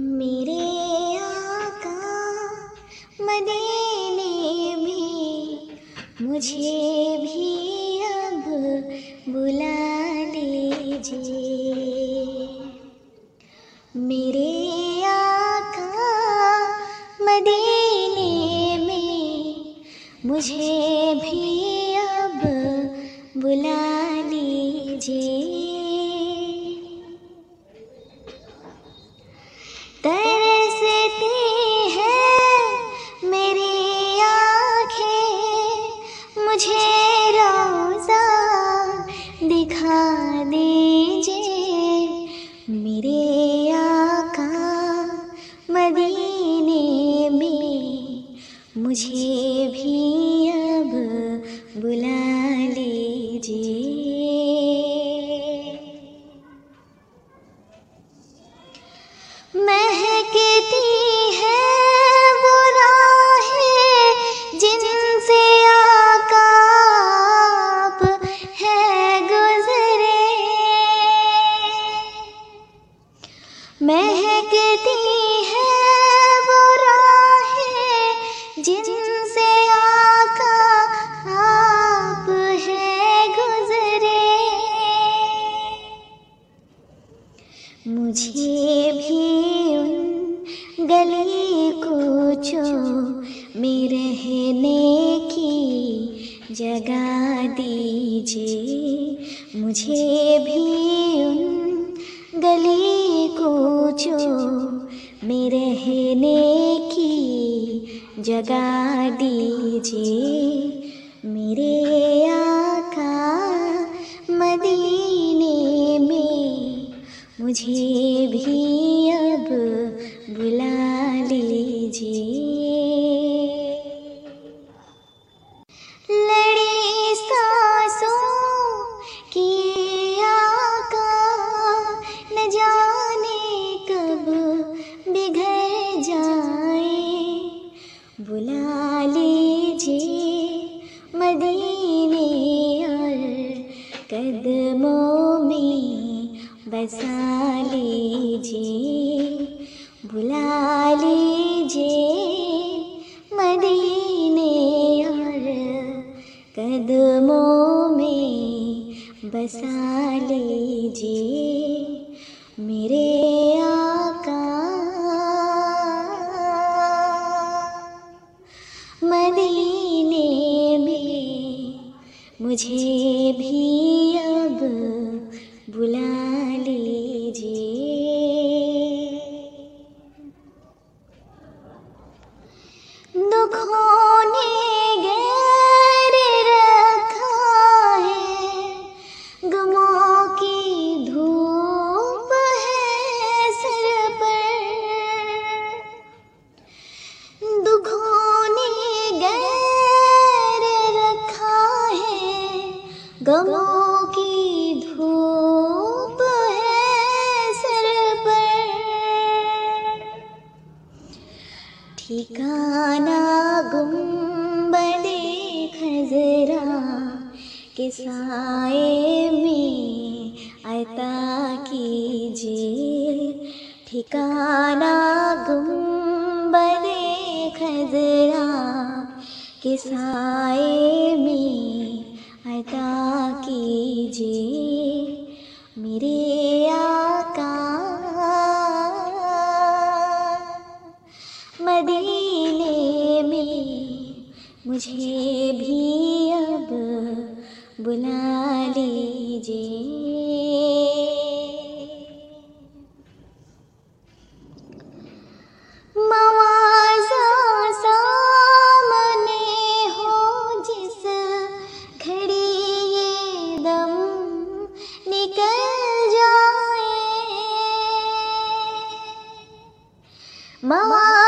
मेरे आका मदीने में मुझे भी अब बुला लीजिए। मेरे आका मदीने में मुझे भी अब बुला लीजिए। मुझे महकती है वो राहें, जिनसे आका आप है गुजरे। मुझे भी उन गली कूचों में रहने की जगह दीजिए। मुझे भी उन गली की जगह दीजिए। बसा लीजिए, बुला लीजिए मदीने और कदमों में बसा लीजिए मेरे आका। मदीने में मुझे गमों की धूप है सर पर। ठिकाना गुम्बदे खजरा के साए में अता कीजिए। ठिकाना गुम्बदे खजरा के साए में अता कीजिए मेरे आका। मदीने में मुझे भी अब बुला लीजिए। 猫。猫